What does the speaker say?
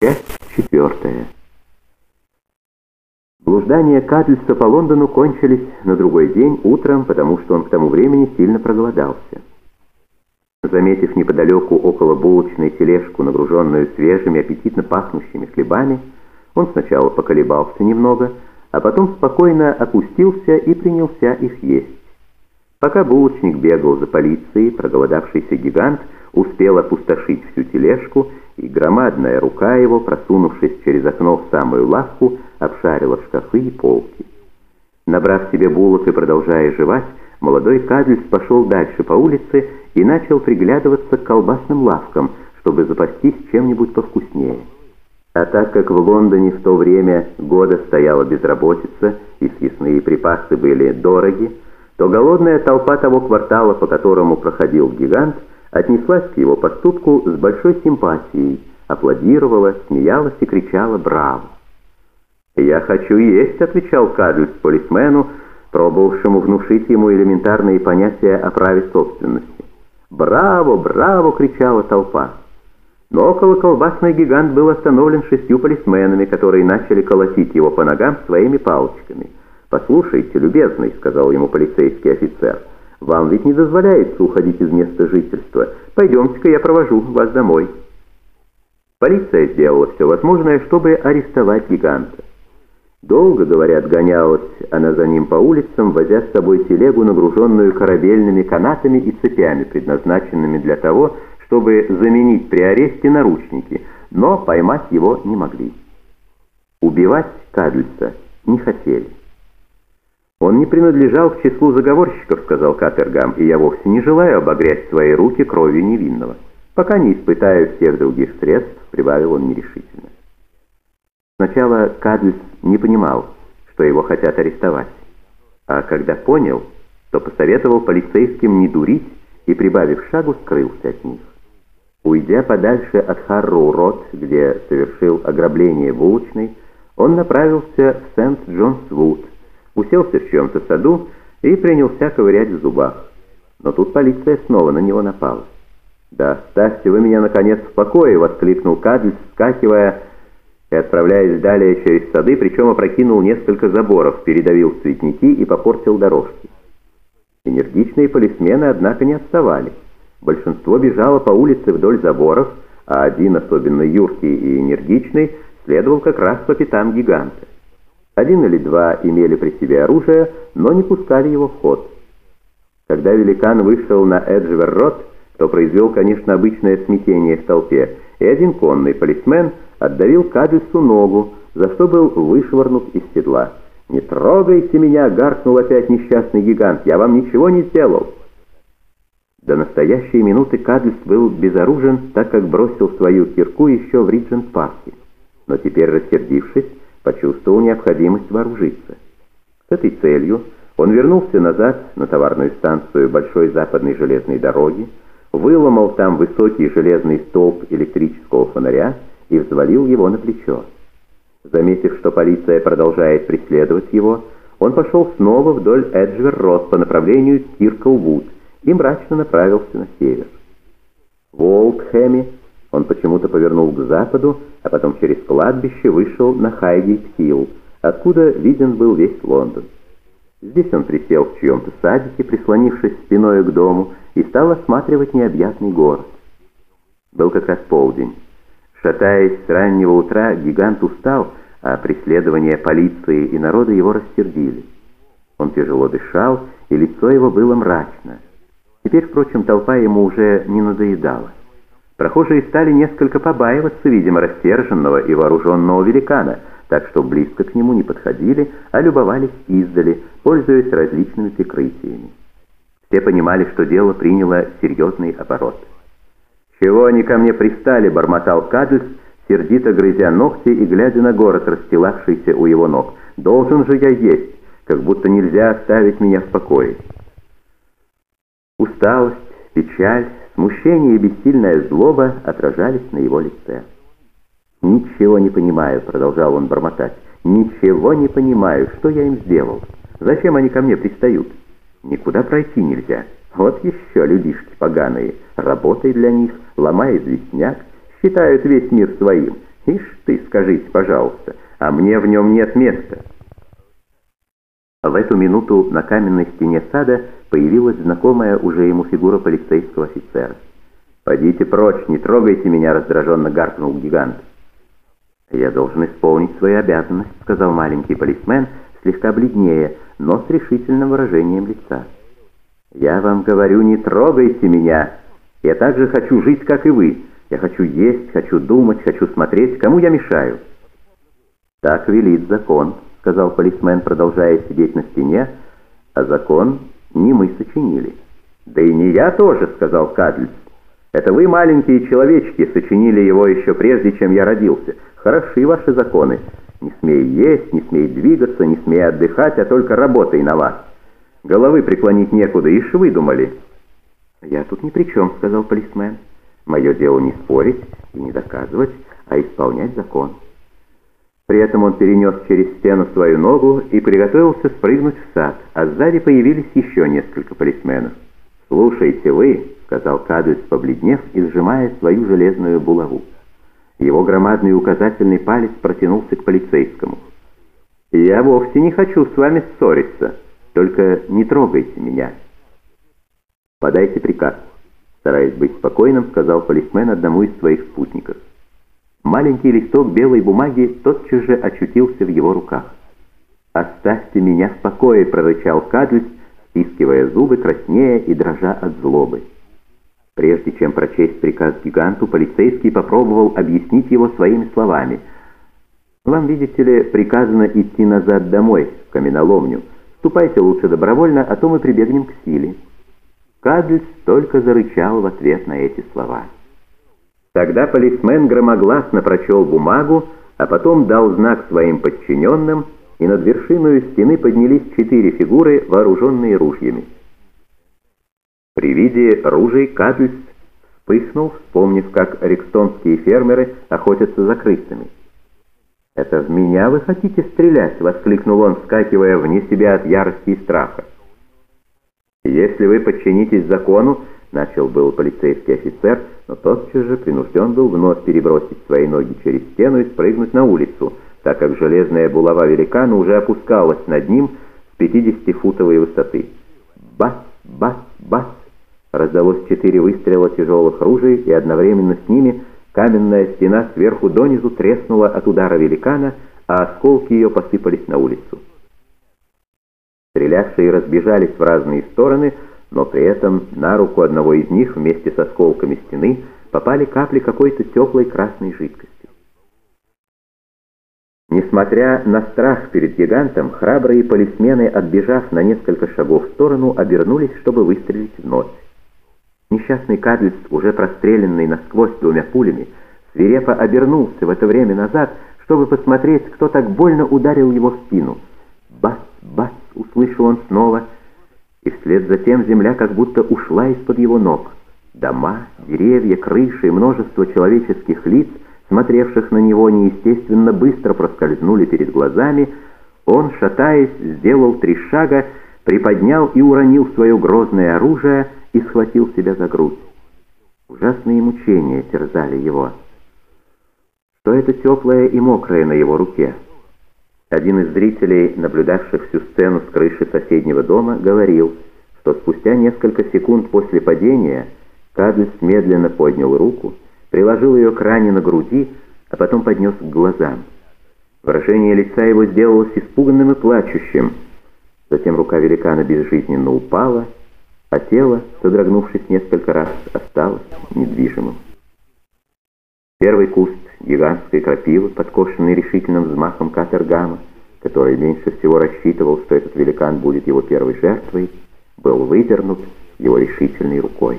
Часть четвертая. Блуждания Кадльса по Лондону кончились на другой день утром, потому что он к тому времени сильно проголодался. Заметив неподалеку около булочной тележку, нагруженную свежими, аппетитно пахнущими хлебами, он сначала поколебался немного, а потом спокойно опустился и принялся их есть. Пока булочник бегал за полицией, проголодавшийся гигант успел опустошить всю тележку и громадная рука его, просунувшись через окно в самую лавку, обшарила шкафы и полки. Набрав себе булок и продолжая жевать, молодой Кадльс пошел дальше по улице и начал приглядываться к колбасным лавкам, чтобы запастись чем-нибудь повкуснее. А так как в Лондоне в то время года стояла безработица и съестные припасы были дороги, то голодная толпа того квартала, по которому проходил гигант, отнеслась к его поступку с большой симпатией, аплодировала, смеялась и кричала «Браво!». «Я хочу есть», — отвечал Кадльс полисмену, пробовавшему внушить ему элементарные понятия о праве собственности. «Браво! Браво!» — кричала толпа. Но около колбасный гигант был остановлен шестью полисменами, которые начали колотить его по ногам своими палочками. «Послушайте, любезный», — сказал ему полицейский офицер, — вам ведь не дозволяется уходить из места жительства. Пойдемте-ка я провожу вас домой». Полиция сделала все возможное, чтобы арестовать гиганта. Долго, говорят, гонялась она за ним по улицам, возя с собой телегу, нагруженную корабельными канатами и цепями, предназначенными для того, чтобы заменить при аресте наручники, но поймать его не могли. Убивать Кадльса не хотели. «Он не принадлежал к числу заговорщиков», — сказал Катергам, «и я вовсе не желаю обогрять свои руки кровью невинного. Пока не испытаю всех других средств», — прибавил он нерешительно. Сначала Кадльс не понимал, что его хотят арестовать, а когда понял, то посоветовал полицейским не дурить и, прибавив шагу, скрылся от них. Уйдя подальше от Харроу-Рот, где совершил ограбление булочной, он направился в Сент-Джонс-Вуд, уселся в чьем-то саду и принялся ковырять в зубах. Но тут полиция снова на него напала. «Да оставьте вы меня, наконец, в покое!» — воскликнул Кадль, вскакивая и отправляясь далее через сады, причем опрокинул несколько заборов, передавил цветники и попортил дорожки. Энергичные полисмены, однако, не отставали. Большинство бежало по улице вдоль заборов, а один, особенно юркий и энергичный, следовал как раз по пятам гиганта. Один или два имели при себе оружие, но не пускали его в ход. Когда великан вышел на Эджвер-Рот, то произвел, конечно, обычное смятение в толпе, и один конный полисмен отдавил Кадельсу ногу, за что был вышвырнут из седла. «Не трогайте меня!» — гаркнул опять несчастный гигант. «Я вам ничего не сделал!» До настоящей минуты Кадльс был безоружен, так как бросил свою кирку еще в Риджент-парке. Но теперь, рассердившись, почувствовал необходимость вооружиться. С этой целью он вернулся назад на товарную станцию Большой Западной железной дороги, выломал там высокий железный столб электрического фонаря и взвалил его на плечо. Заметив, что полиция продолжает преследовать его, он пошел снова вдоль Эджвер-Роуд по направлению Крикл-Вуд и мрачно направился на север. В Уолтхэме он почему-то повернул к западу, а потом через кладбище вышел на Хайгейт-Хилл, откуда виден был весь Лондон. Здесь он присел в чьем-то садике, прислонившись спиной к дому, и стал осматривать необъятный город. Был как раз полдень. Шатаясь с раннего утра, гигант устал, а преследование полиции и народа его рассердили. Он тяжело дышал, и лицо его было мрачно. Теперь, впрочем, толпа ему уже не надоедала. Прохожие стали несколько побаиваться, видимо, растерженного и вооруженного великана, так что близко к нему не подходили, а любовались издали, пользуясь различными прикрытиями. Все понимали, что дело приняло серьезный оборот. «Чего они ко мне пристали?» — бормотал Кадльс, сердито грызя ногти и глядя на город, расстилавшийся у его ног. «Должен же я есть, как будто нельзя оставить меня в покое». Усталость, печаль, Смущение и бессильная злоба отражались на его лице. «Ничего не понимаю», — продолжал он бормотать. «Ничего не понимаю, что я им сделал? Зачем они ко мне пристают? Никуда пройти нельзя. Вот еще людишки поганые. Работай для них, ломай известняк, считают весь мир своим. Ишь ты, скажите, пожалуйста, а мне в нем нет места. В эту минуту на каменной стене сада появилась знакомая уже ему фигура полицейского офицера. «Пойдите прочь, не трогайте меня!» — раздраженно гаркнул гигант. «Я должен исполнить свою обязанность», — сказал маленький полисмен, слегка бледнее, но с решительным выражением лица. «Я вам говорю, не трогайте меня! Я так же хочу жить, как и вы. Я хочу есть, хочу думать, хочу смотреть. Кому я мешаю?» «Так велит закон», — сказал полисмен, продолжая сидеть на стене, «а закон не мы сочинили». «Да и не я тоже», — сказал Кадльц. «Это вы, маленькие человечки, сочинили его еще прежде, чем я родился. Хороши ваши законы. Не смей есть, не смей двигаться, не смей отдыхать, а только работай на вас. Головы преклонить некуда, ишь выдумали». «Я тут ни при чем», — сказал полисмен. «Мое дело не спорить и не доказывать, а исполнять закон». При этом он перенес через стену свою ногу и приготовился спрыгнуть в сад, а сзади появились еще несколько полисменов. «Слушайте вы», — сказал Кадльс, побледнев и сжимая свою железную булаву. Его громадный указательный палец протянулся к полицейскому. «Я вовсе не хочу с вами ссориться, только не трогайте меня». «Подайте приказ», — стараясь быть спокойным, сказал полисмен одному из своих спутников. Маленький листок белой бумаги тотчас же очутился в его руках. «Оставьте меня в покое!» — прорычал Кадльс, стискивая зубы, краснея и дрожа от злобы. Прежде чем прочесть приказ гиганту, полицейский попробовал объяснить его своими словами. «Вам, видите ли, приказано идти назад домой, в каменоломню. Ступайте лучше добровольно, а то мы прибегнем к силе». Кадльс только зарычал в ответ на эти слова. Тогда полисмен громогласно прочел бумагу, а потом дал знак своим подчиненным, и над вершиной стены поднялись четыре фигуры, вооруженные ружьями. При виде ружей Кадльс вспыхнул, вспомнив, как рикстонские фермеры охотятся за крысами. «Это в меня вы хотите стрелять?» — воскликнул он, вскакивая вне себя от ярости и страха. «Если вы подчинитесь закону, — начал был полицейский офицер, но тотчас же принужден был вновь перебросить свои ноги через стену и спрыгнуть на улицу, так как железная булава великана уже опускалась над ним с 50-футовой высоты. Бац, бац, бац! Раздалось четыре выстрела тяжелых ружей, и одновременно с ними каменная стена сверху донизу треснула от удара великана, а осколки ее посыпались на улицу. Стрелявшие разбежались в разные стороны, но при этом на руку одного из них вместе с осколками стены попали капли какой-то теплой красной жидкости. Несмотря на страх перед гигантом, храбрые полисмены, отбежав на несколько шагов в сторону, обернулись, чтобы выстрелить вновь. Несчастный Кадлиц, уже простреленный насквозь двумя пулями, свирепо обернулся в это время назад, чтобы посмотреть, кто так больно ударил его в спину. «Бас! Бас!» — услышал он снова — и вслед за тем земля как будто ушла из-под его ног. Дома, деревья, крыши и множество человеческих лиц, смотревших на него неестественно быстро проскользнули перед глазами, он, шатаясь, сделал три шага, приподнял и уронил свое грозное оружие и схватил себя за грудь. Ужасные мучения терзали его. Что это теплое и мокрое на его руке? Один из зрителей, наблюдавших всю сцену с крыши соседнего дома, говорил, что спустя несколько секунд после падения Кадльс медленно поднял руку, приложил ее к ране на груди, а потом поднес к глазам. Выражение лица его сделалось испуганным и плачущим. Затем рука великана безжизненно упала, а тело, содрогнувшись несколько раз, осталось недвижимым. Первый куст гигантской крапивы, подкошенный решительным взмахом Катергама, который меньше всего рассчитывал, что этот великан будет его первой жертвой, был выдернут его решительной рукой.